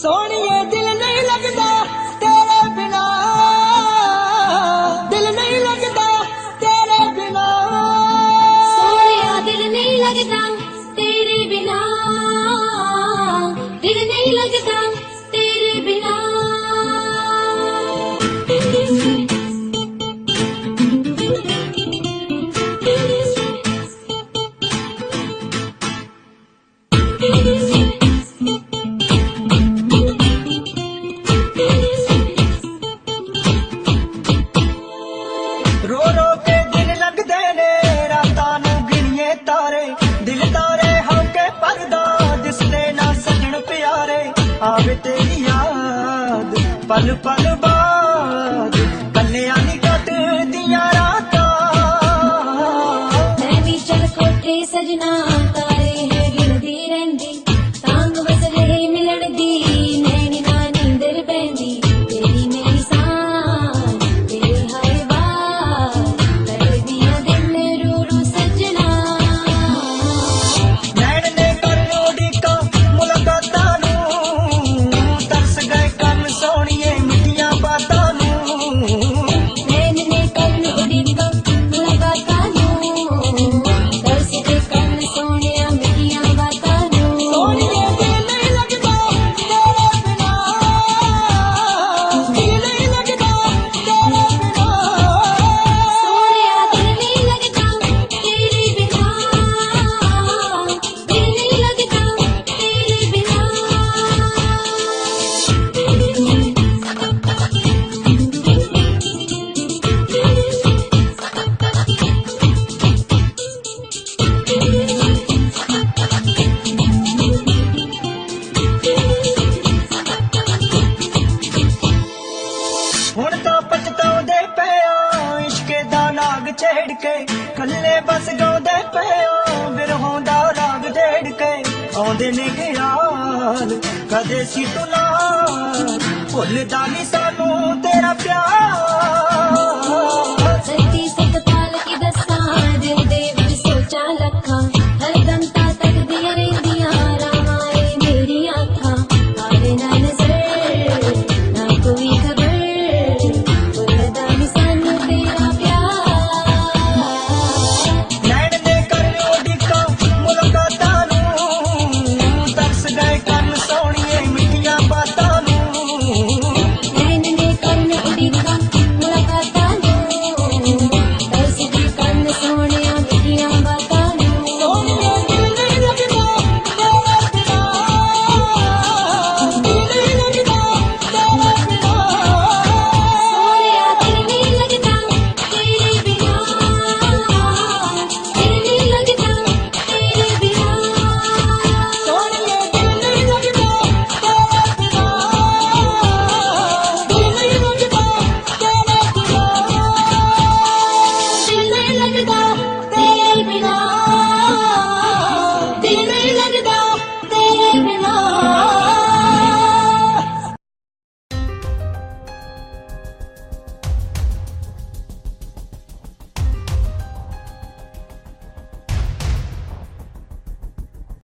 ਸੋਹਣੀਏ ਦਿਲ ਨਹੀਂ ਲੱਗਦਾ। ਰੋ ਰੋ ਕੇ ਦਿਨ ਲੱਗਦੇ ਨੇ, ਰਾਤਾਂ ਨੂੰ ਗਿਣੀਏ ਤਾਰੇ। ਦਿਲ ਤਾਰੇ ਹੋ ਦਿਸਦੇ ਨਾ ਸਜਣ ਪਿਆਰੇ। ਆਵੇ ਤੇਰੀ ਯਾਦ, ਪਲ ਪਲ ਛੇੜ ਕੇ ਕੱਲੇ ਬਸ ਗਾਉਂਦੇ ਪਿਓ ਫਿਰ ਹੁੰਦਾ ਰਾਗ ਢੇੜ ਕੇ ਆਉਂਦੇ ਨੇ ਖਿਆਲ, ਕਦੇ ਸੀ ਤੁਲਾ ਭੁੱਲਦਾ ਨਹੀਂ ਸਾਨੂੰ ਤੇਰਾ ਪਿਆਰ।